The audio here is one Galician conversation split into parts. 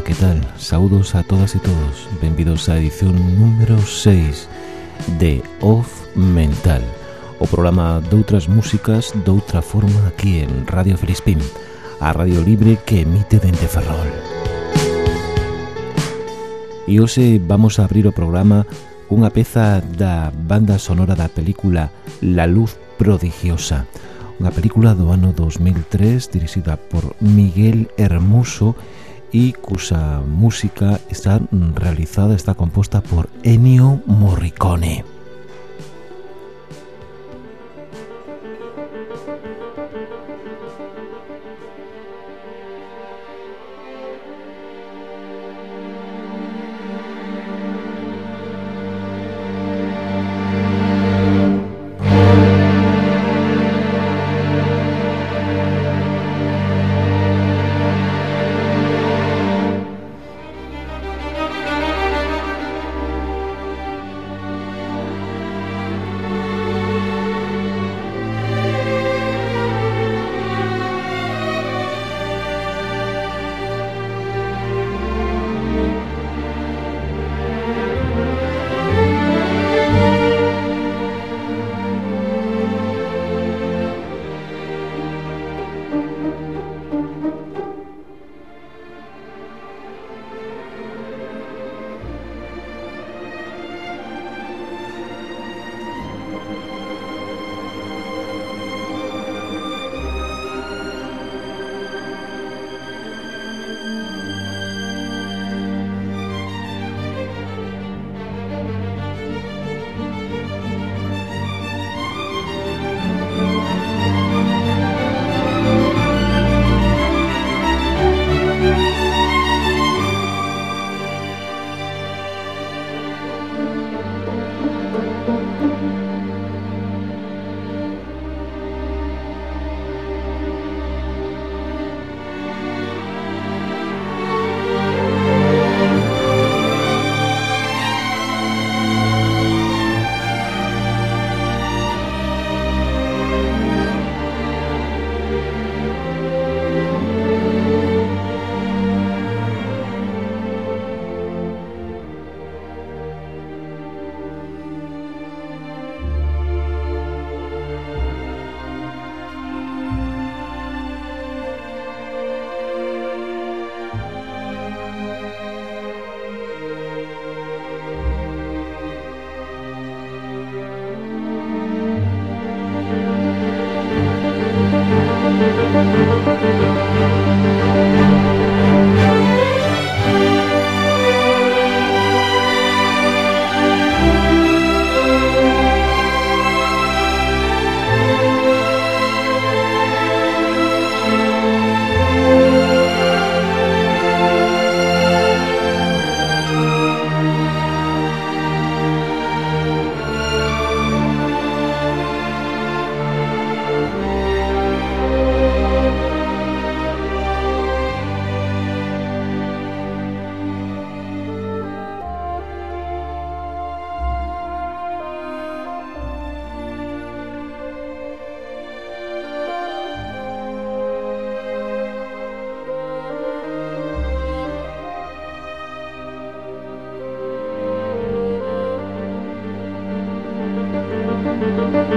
Ola, que tal? Saudos a todas e todos Benvidos á edición número 6 de Off Mental O programa doutras músicas doutra forma aquí en Radio Felispín A radio libre que emite dente Ferrol E hoxe vamos a abrir o programa cunha peza da banda sonora da película La Luz Prodigiosa Unha película do ano 2003 dirixida por Miguel Hermoso e cusa música está realizada, está composta por Ennio Morricone. Música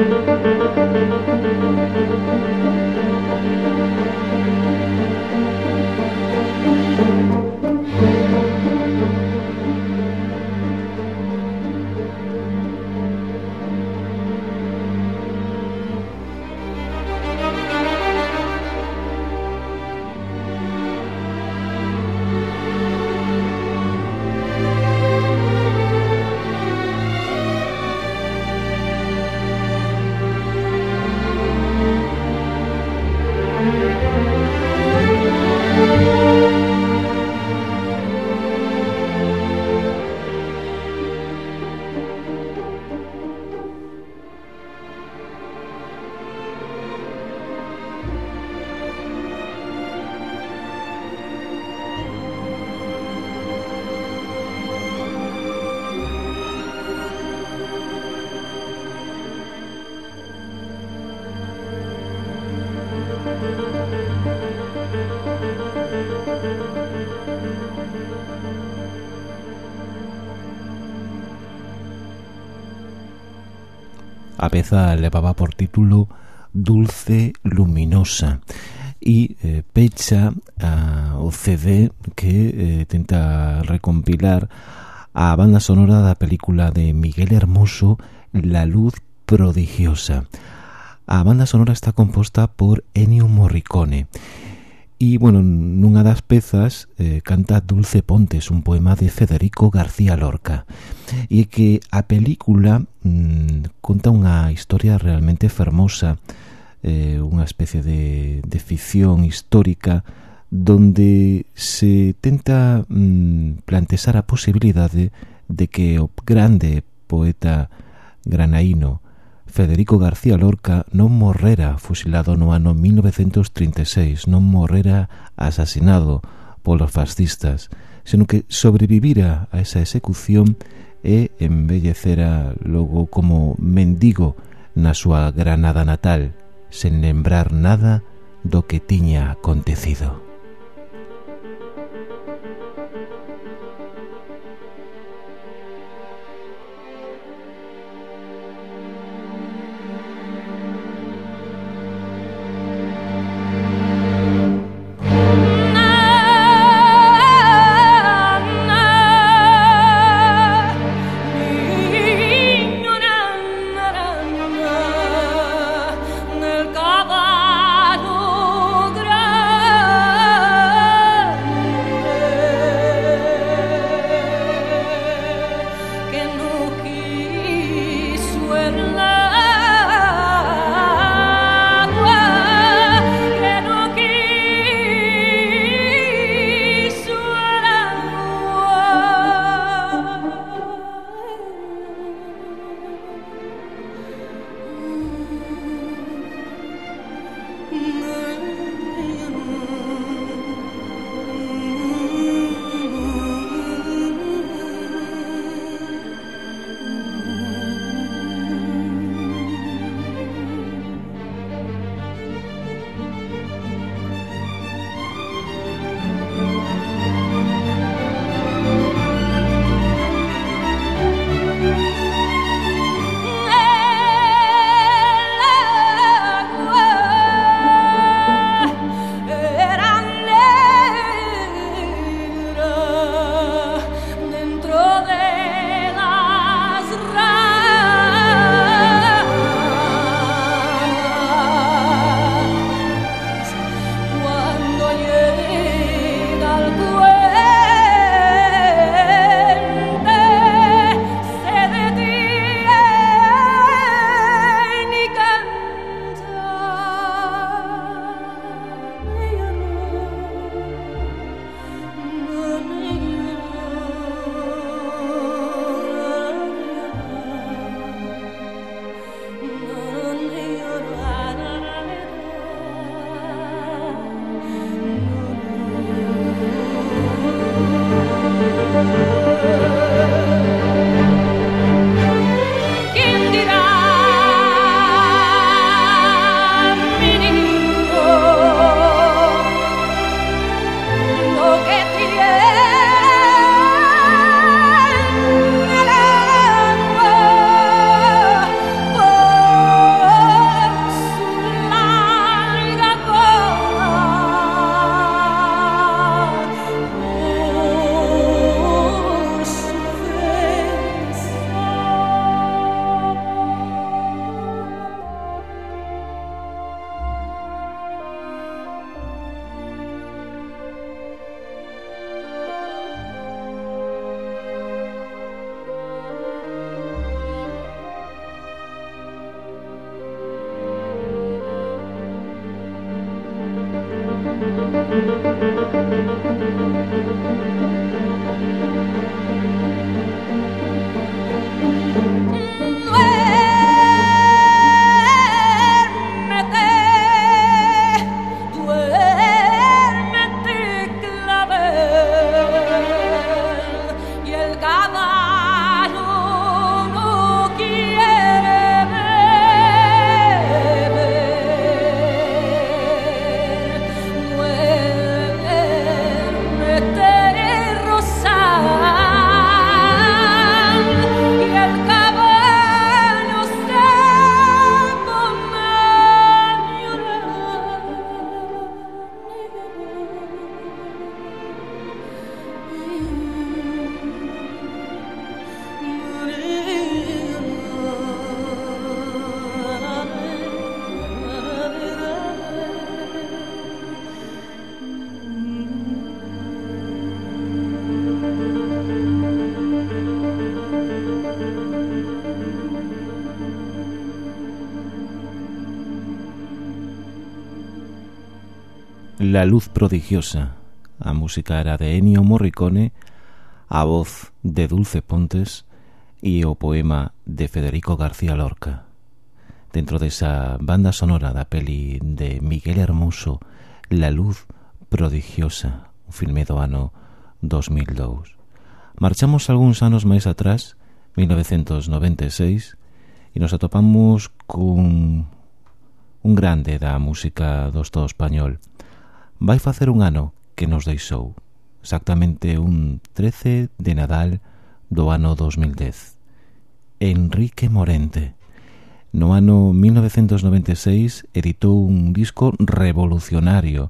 peza levaba por título Dulce Luminosa e eh, pecha a, o CD que eh, tenta recompilar a banda sonora da película de Miguel Hermoso La Luz Prodigiosa. A banda sonora está composta por Ennio Morricone E, bueno, nunha das pezas eh, canta Dulce Pontes, un poema de Federico García Lorca. E que a película mm, conta unha historia realmente fermosa, eh, unha especie de, de ficción histórica donde se tenta mm, plantexar a posibilidade de que o grande poeta granaíno Federico García Lorca non morrera fusilado no ano 1936, non morrera asasinado polos fascistas, senón que sobrevivira a esa execución e embellecera logo como mendigo na súa Granada natal, sen lembrar nada do que tiña acontecido. La luz prodigiosa. A música era de Ennio Morricone, a voz de Dulce Pontes e o poema de Federico García Lorca. Dentro desa banda sonora da peli de Miguel Hermoso, La luz prodigiosa, un filme do ano 2002. Marchamos algúns anos máis atrás, 1996, e nos atopamos cun un grande da música do Estado español, vai facer un ano que nos deixou, exactamente un 13 de Nadal do ano 2010. Enrique Morente. No ano 1996 editou un disco revolucionario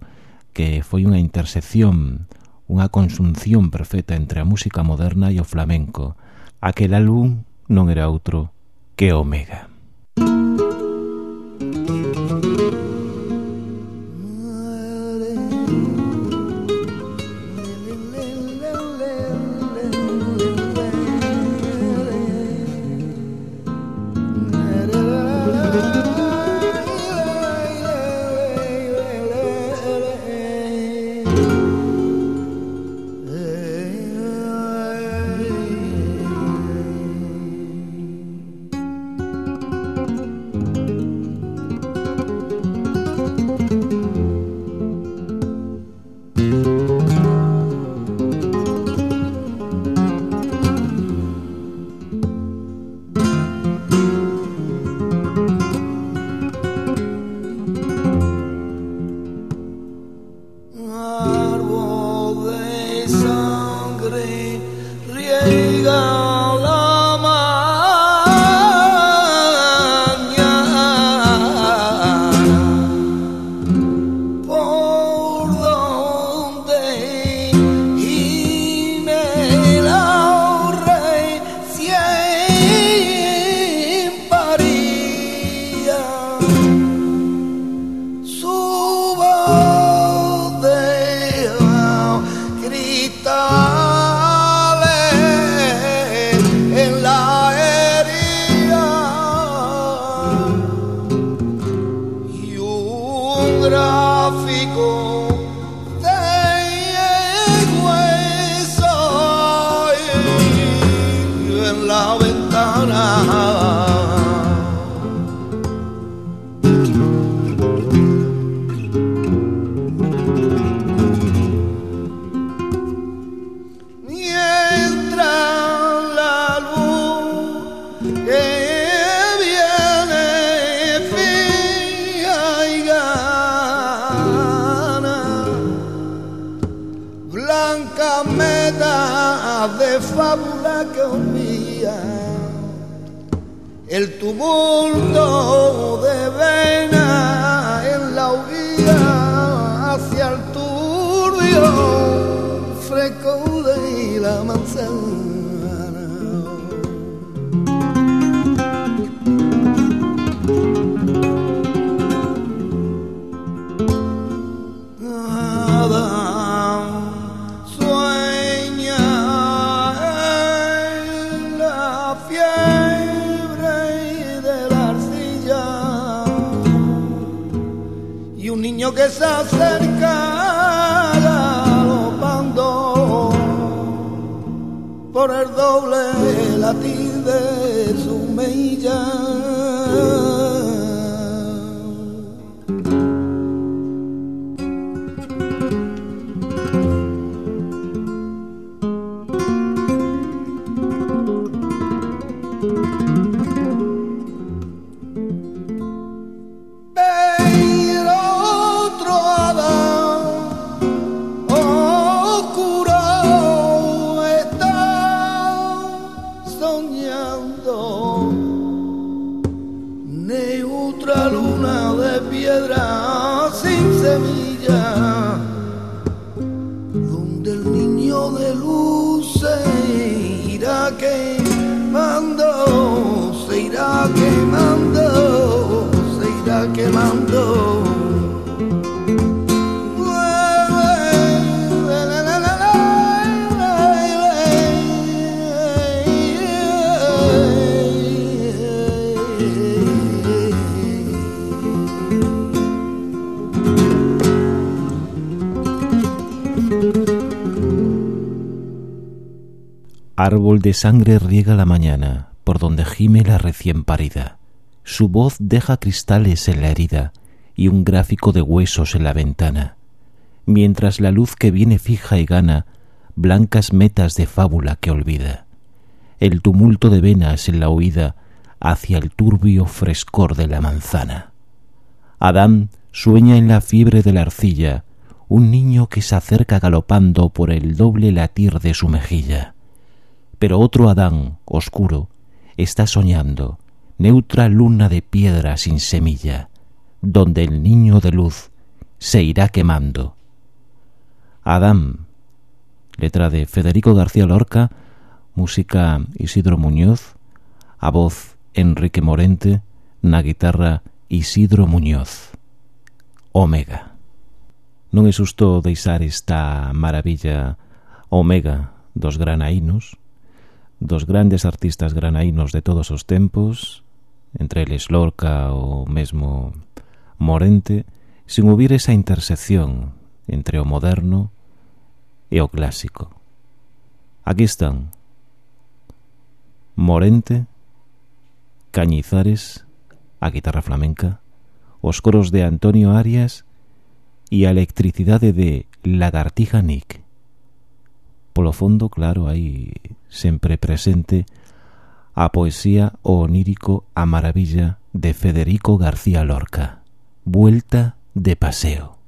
que foi unha intersección, unha consunción perfecta entre a música moderna e o flamenco. Aquel álbum non era outro que Omega. bulto de vena en la orilla hacia el turbio fresco de la manzana. se acerca galopando por el doble latir de su mella. árbol de sangre riega la mañana, por donde gime la recién parida. Su voz deja cristales en la herida, y un gráfico de huesos en la ventana, mientras la luz que viene fija y gana blancas metas de fábula que olvida. El tumulto de venas en la huida hacia el turbio frescor de la manzana. Adán sueña en la fiebre de la arcilla, un niño que se acerca galopando por el doble latir de su mejilla. Pero otro Adán, oscuro, está soñando, neutra luna de piedra sin semilla, donde el niño de luz se irá quemando. Adán, letra de Federico García Lorca, música Isidro Muñoz, a voz Enrique Morente, na guitarra Isidro Muñoz. Omega. Non é susto deixar esta maravilla Omega dos granaínos, dos grandes artistas granaínos de todos os tempos, entre eles Lorca ou mesmo morente sin ouvir esa intersección entre o moderno e o clásico. Aquí están Morente, Cañizares, a guitarra flamenca, os coros de Antonio Arias e a electricidade de Lagartija Nick polo fondo, claro, aí sempre presente a poesía o onírico a maravilla de Federico García Lorca. Vuelta de paseo.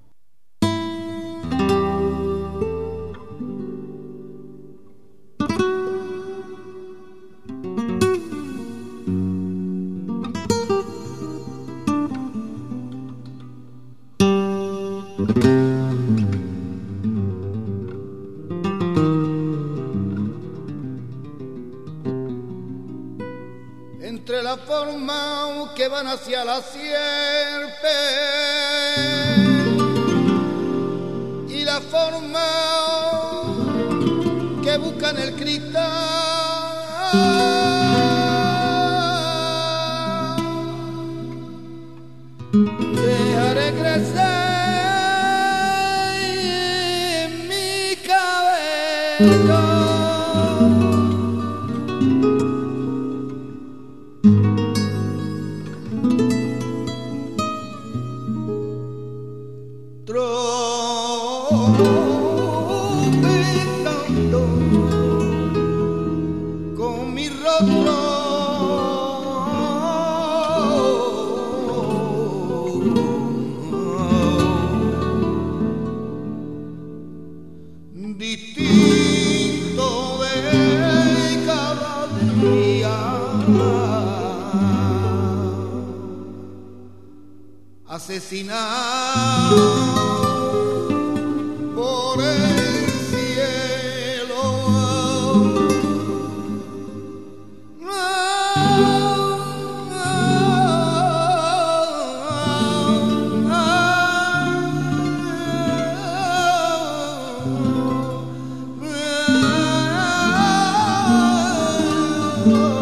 amor.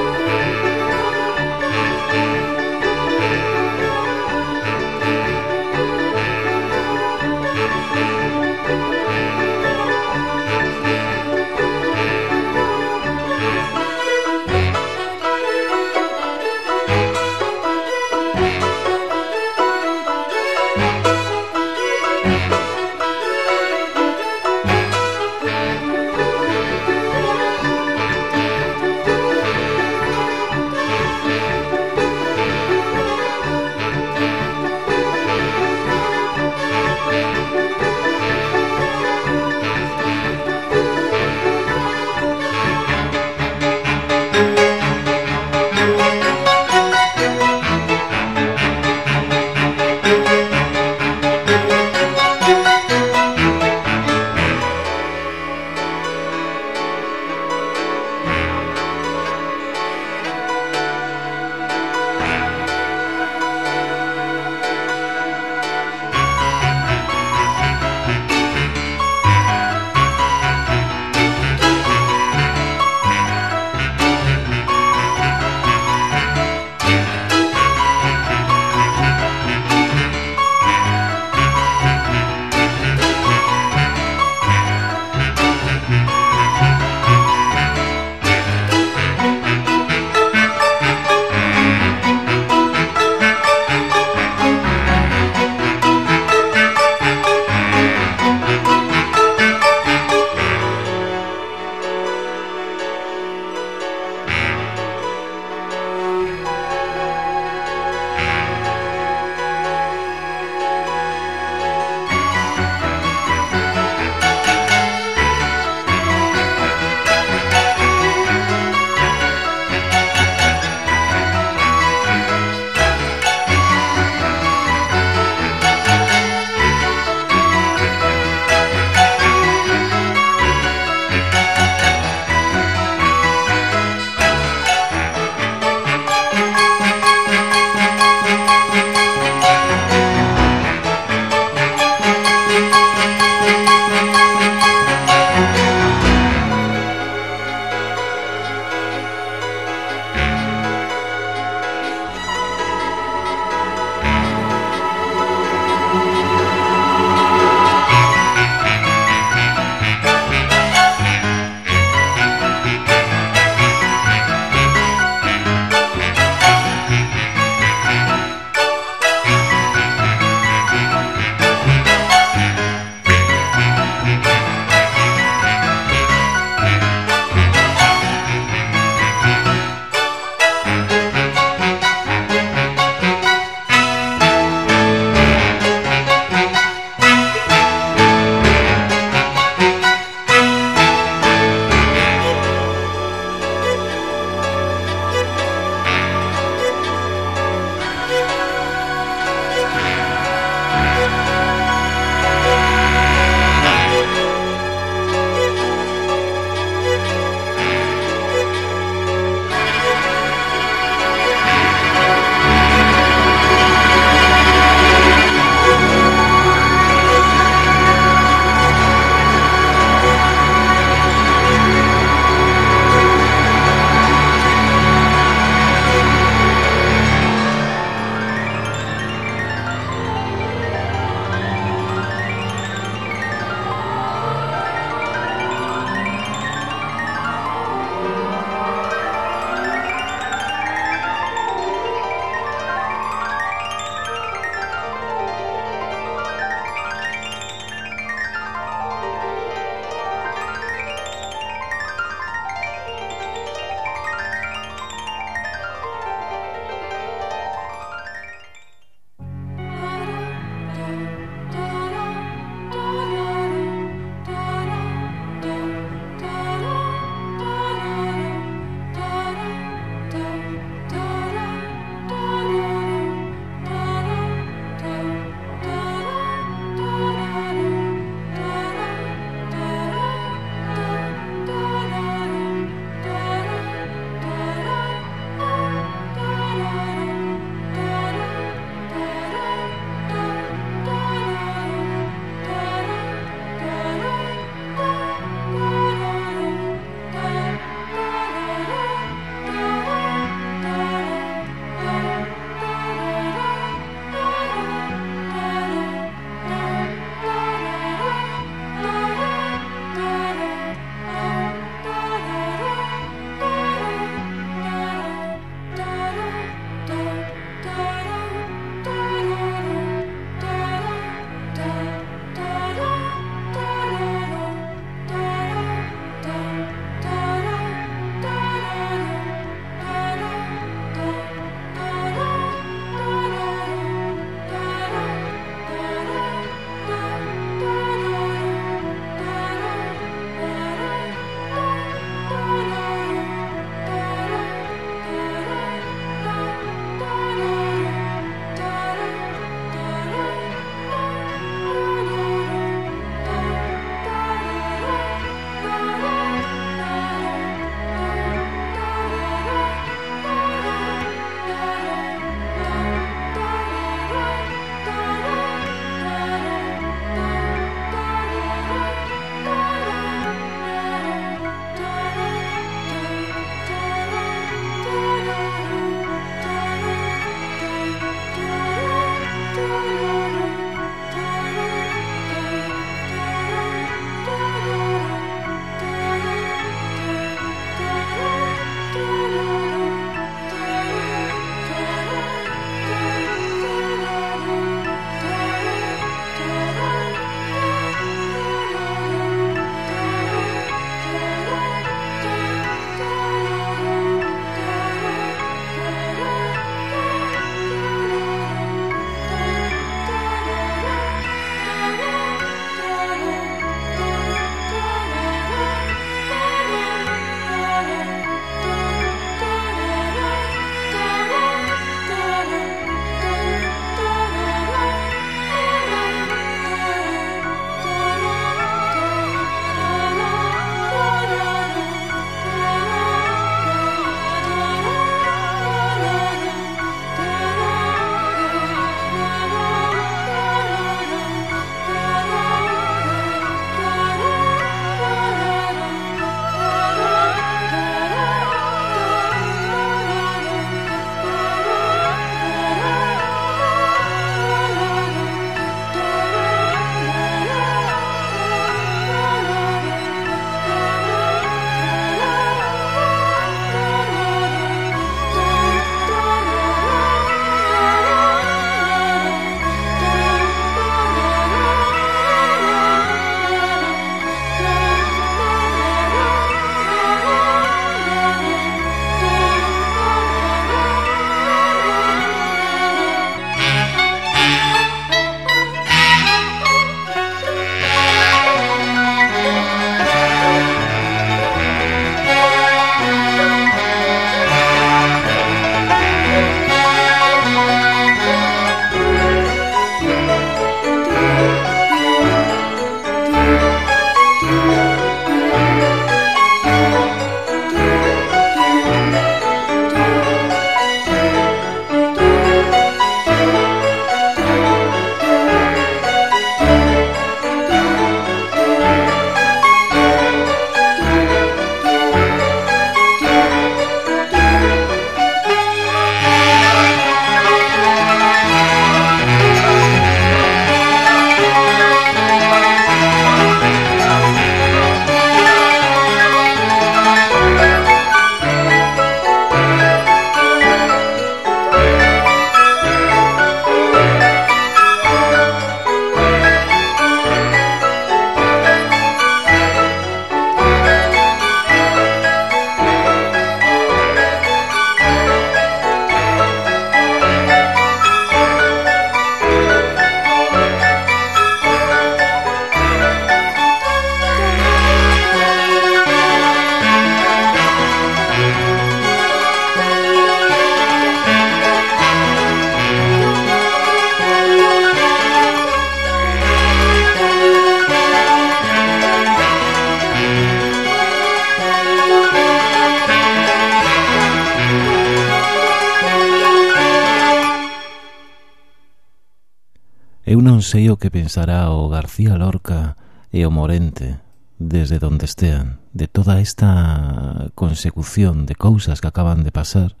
pensará o García Lorca e o Morente desde donde estean de toda esta consecución de cousas que acaban de pasar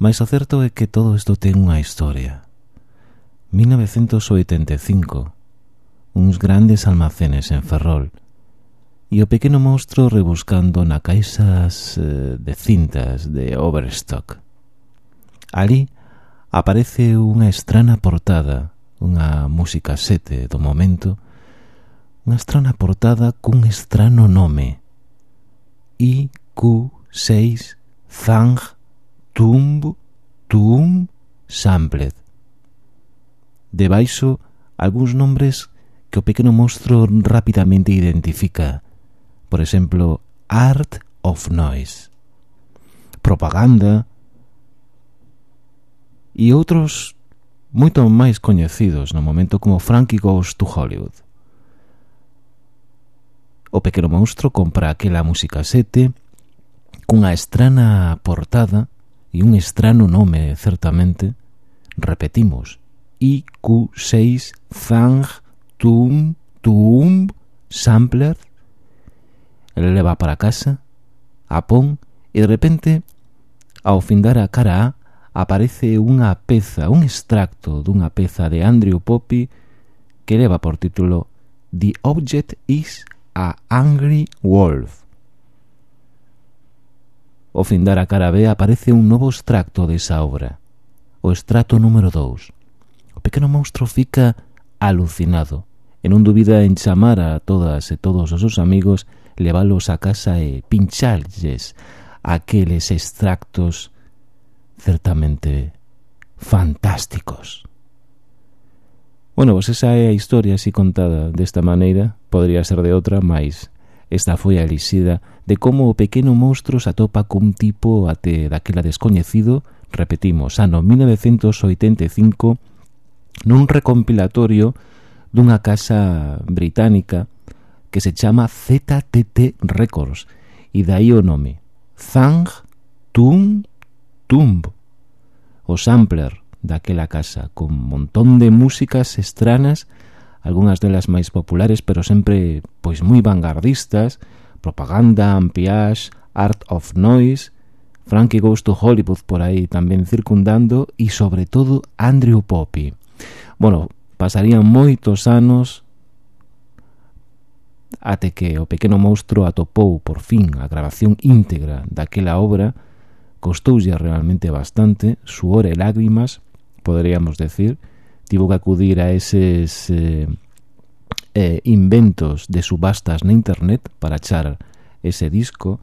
mas o certo é que todo isto ten unha historia 1985 uns grandes almacenes en Ferrol e o pequeno monstro rebuscando na caixas eh, de cintas de Overstock. Ali aparece unha estrana portada unha música sete do momento, unha estrana portada cun estrano nome. IQ6 Zang Tumb Tum Sampled. Debaixo, algúns nombres que o pequeno monstro rapidamente identifica. Por exemplo, Art of Noise, Propaganda e outros moito máis coñecidos no momento como Frankie Goes to Hollywood. O pequeno monstro compra aquela música sete cunha estrana portada e un estrano nome, certamente, repetimos, IQ6 Zang Tum Tum Sampler leva para casa, a pon e de repente, ao findar a cara A, aparece unha peza, un extracto dunha peza de Andrew Poppy que leva por título The Object is a Angry Wolf. O fin dar a cara B aparece un novo extracto desa obra, o extracto número 2. O pequeno monstro fica alucinado e non dubida en chamar a todas e todos os seus amigos, leválos a casa e pincharlles aqueles extractos certamente fantásticos. Bueno, pois esa é a historia así contada desta maneira, podría ser de outra, mas esta foi a elixida de como o pequeno monstro se atopa cun tipo até daquela descoñecido, repetimos, ano 1985, nun recompilatorio dunha casa británica que se chama ZTT Records, e dai o nome, Zang Tung tumbo, o sampler daquela casa, con montón de músicas estranas, algunhas delas máis populares, pero sempre pois moi vanguardistas, propaganda, ampiage, art of noise, Frankie Goes to Hollywood por aí tamén circundando e sobre todo Andrew Poppy. Bueno, pasarían moitos anos até que o pequeno monstro atopou por fin a grabación íntegra daquela obra costoulle realmente bastante, suor e lágrimas, poderíamos decir, tivo que acudir a eses eh, eh, inventos de subastas na internet para achar ese disco.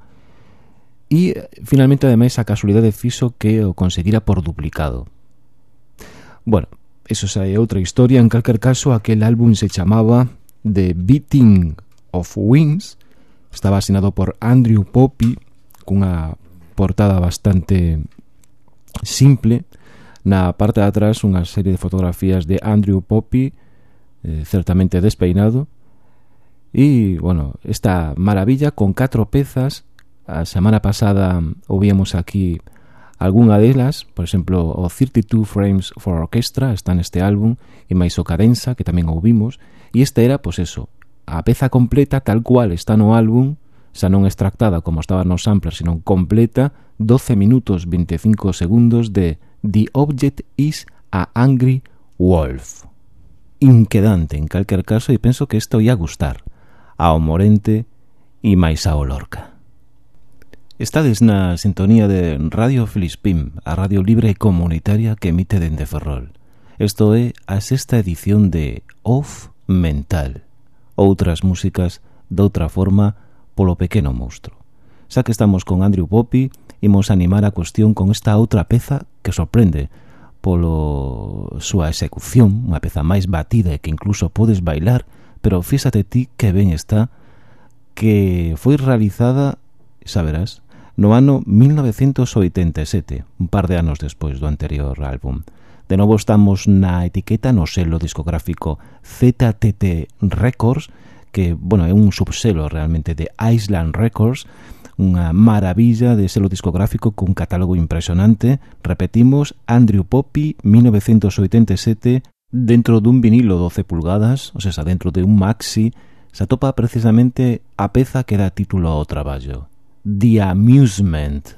E finalmente ademais a casualidade fixo que o conseguira por duplicado. Bueno, eso xa é outra historia, en calquer caso aquel álbum se chamaba The Beating of Wings, estaba asinado por Andrew Poppy cunha portada bastante simple, na parte de atrás unha serie de fotografías de Andrew Poppy, eh, certamente despeinado, e, bueno, esta maravilla con catro pezas, a semana pasada ouvimos aquí algunha delas, por exemplo, o 32 Frames for Orchestra está neste álbum, e máis o Cadenza, que tamén ouvimos, e este era, pois eso, a peza completa tal cual está no álbum, xa non extractada como estaba no sampler, senón completa, 12 minutos 25 segundos de The Object is a Angry Wolf. Inquedante en calquer caso e penso que isto ia gustar ao Morente e máis ao Lorca. Estades na sintonía de Radio Filispim, a radio libre e comunitaria que emite dende Ferrol. Isto é a sexta edición de Off Mental, outras músicas doutra forma polo pequeno monstro. Xa que estamos con Andrew Poppy, imos animar a cuestión con esta outra peza que sorprende polo súa execución, unha peza máis batida e que incluso podes bailar, pero fíxate ti que ben está que foi realizada, saberás, no ano 1987, un par de anos despois do anterior álbum. De novo estamos na etiqueta no selo discográfico ZTT Records que, bueno, é un subselo realmente de Island Records, unha maravilla de selo discográfico cun catálogo impresionante. Repetimos, Andrew Poppy, 1987, dentro dun vinilo 12 pulgadas, ou sea, dentro de un maxi, se atopa precisamente a peza que dá título ao traballo. The Amusement.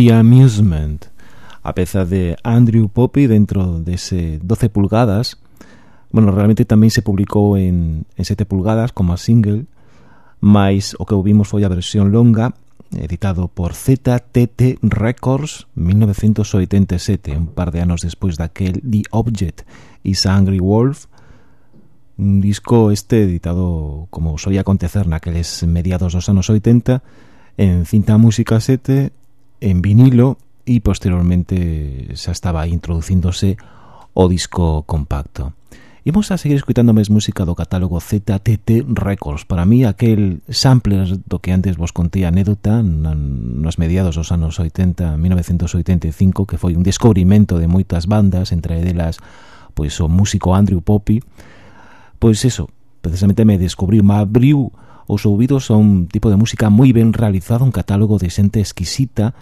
The Amusement, a peza de Andrew Poppy dentro dese 12 pulgadas. Bueno, realmente tamén se publicou en, en 7 pulgadas como a single, mas o que ouvimos foi a versión longa editado por ZTT Records 1987, un par de anos despois daquel The Object is Angry Wolf, un disco este editado como solía acontecer naqueles mediados dos anos 80 en cinta música 7 en vinilo e posteriormente xa estaba introducíndose o disco compacto. Imos a seguir escutando máis música do catálogo ZTT Records. Para mí, aquel sampler do que antes vos contei anécdota nos mediados dos anos 80, 1985, que foi un descubrimento de moitas bandas, entre delas pois o músico Andrew Poppy, pois eso, precisamente me descubriu, me abriu os ouvidos a un tipo de música moi ben realizado, un catálogo de xente exquisita,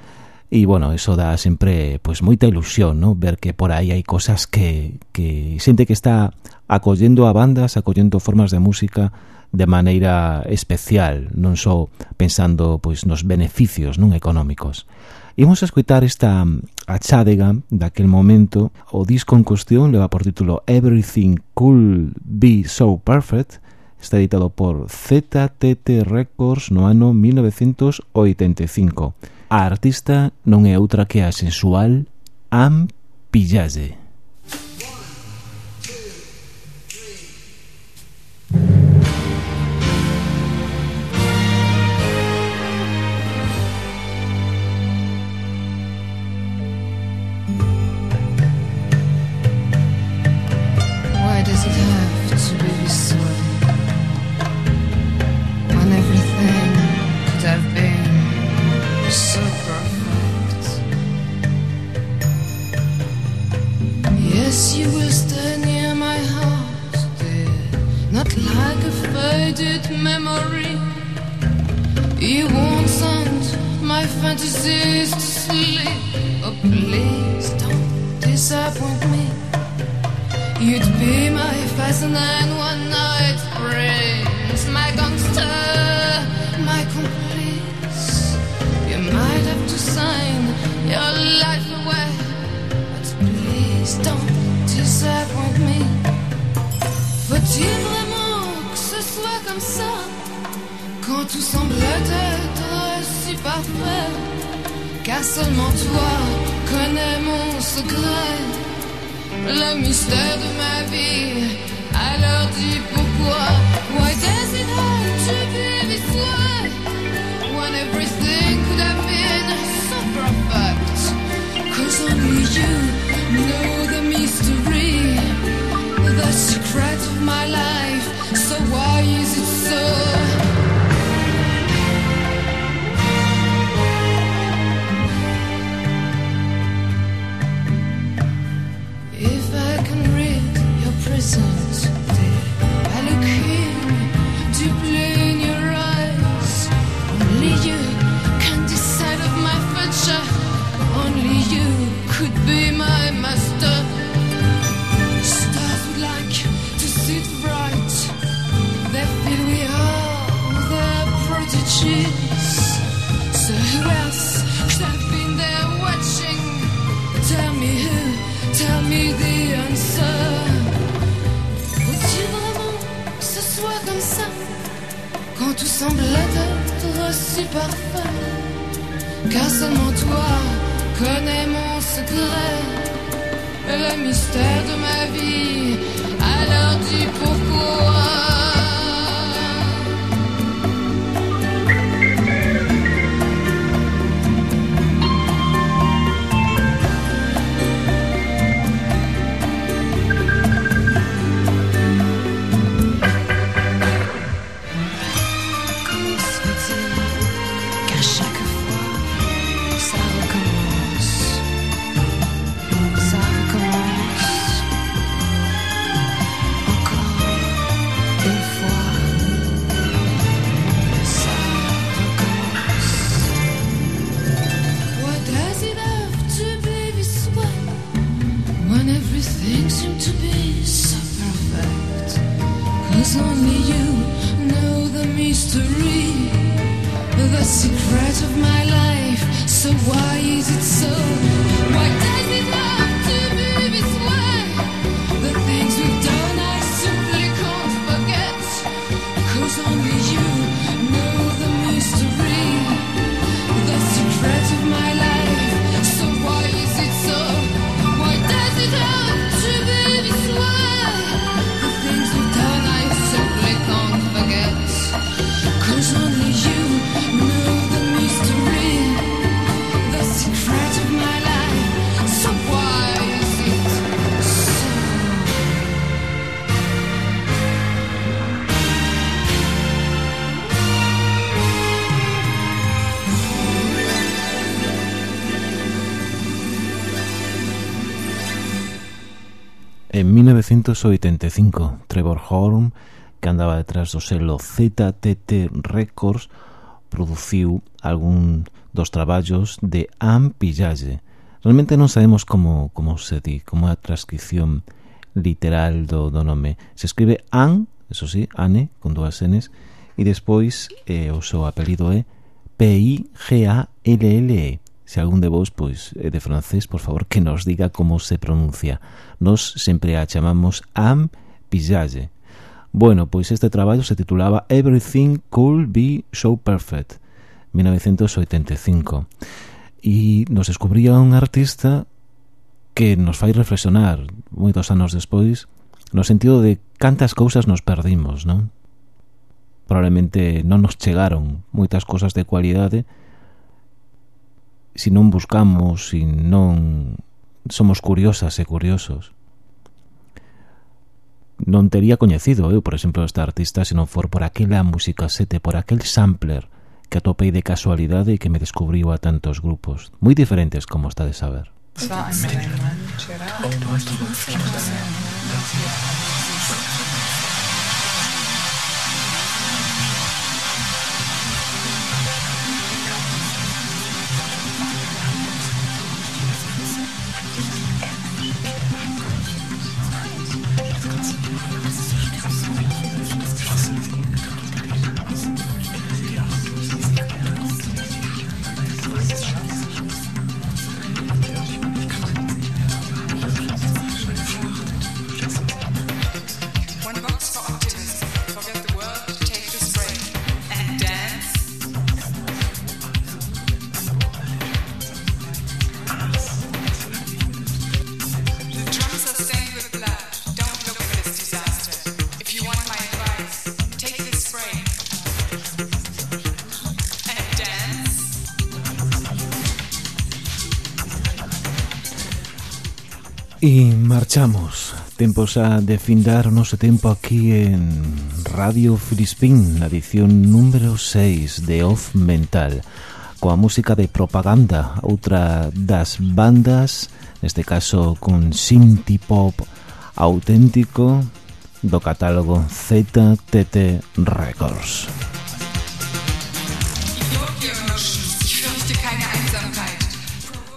E, bueno, eso dá sempre pois, moita ilusión, ¿no? ver que por aí hai cosas que, que xente que está acollendo a bandas, acollendo formas de música de maneira especial, non só pensando pois nos beneficios non económicos. Imos a escutar esta achádega daquel momento. O disco en cuestión leva por título Everything Could Be So Perfect, Está editado por ZTT Records no ano 1985. A artista non é outra que a sensual Am Pillalle. One, two, three. so perfect. Yes, you will stay near my heart, dear, not like a faded memory. You won't send my fantasies to sleep. Oh, please don't disappoint me. You'd be my first and one. peur, car seulement toi connais mon secret, le mystère de ma vie. Alors dis pourquoi? Why does it to be this way when everything could have been so perfect? Cause only you know the mystery, the secret of my life. So why is it so? listen. Quand tout semblait être si parfait, car seulement toi connais mon secret, le mystère de ma vie. Alors dis pourquoi. 1985, Trevor Horn, que andaba detrás do selo ZTT Records, produciu algún dos traballos de Am Pillalle. Realmente non sabemos como, como se di, como é a transcripción literal do, do nome. Se escribe An, eso sí, Ane, con dúas Ns, e despois eh, o seu apelido é P-I-G-A-L-L-E se algún de vos pois é eh, de francés, por favor, que nos diga como se pronuncia. Nos sempre a chamamos Am Pisalle. Bueno, pois este traballo se titulaba Everything Could Be So Perfect, 1985. E nos descubría un artista que nos fai reflexionar moitos anos despois no sentido de cantas cousas nos perdimos, non? Probablemente non nos chegaron moitas cousas de cualidade si non buscamos, si non somos curiosas e curiosos, non tería coñecido eu, por exemplo, esta artista se non for por aquela música sete, por aquel sampler que atopei de casualidade e que me descubriu a tantos grupos, moi diferentes como está de saber. E marchamos. Tempos a defindar o noso tempo aquí en Radio Filispín Na edición número 6 de Off Mental. Coa música de propaganda Outra das bandas Neste caso con Sinti Pop Auténtico Do catálogo ZTT Records.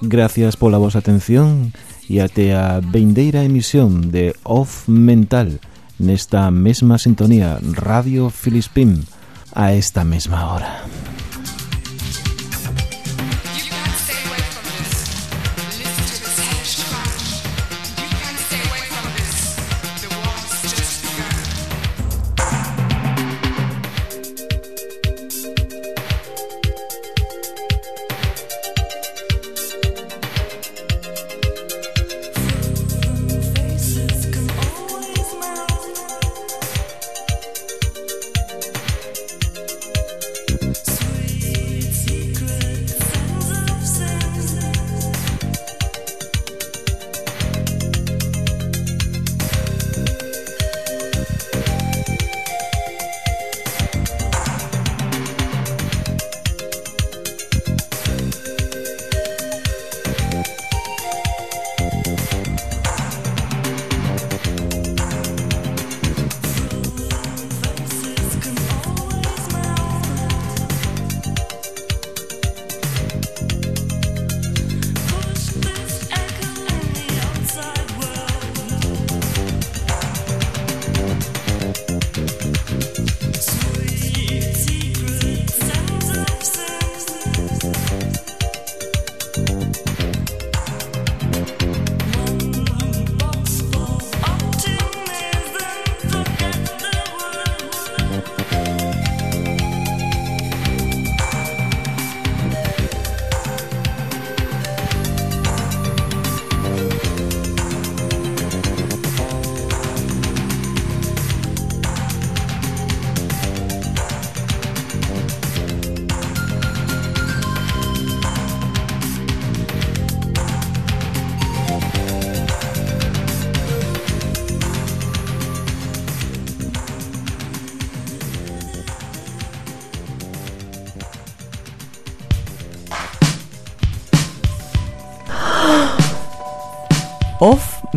Gracias pola vosa atención e até a vendeira emisión de Off Mental nesta mesma sintonía Radio Filispín a esta mesma hora.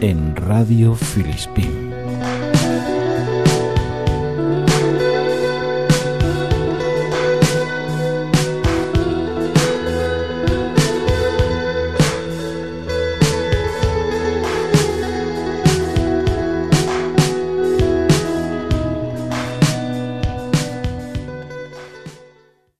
En Radio Filispín.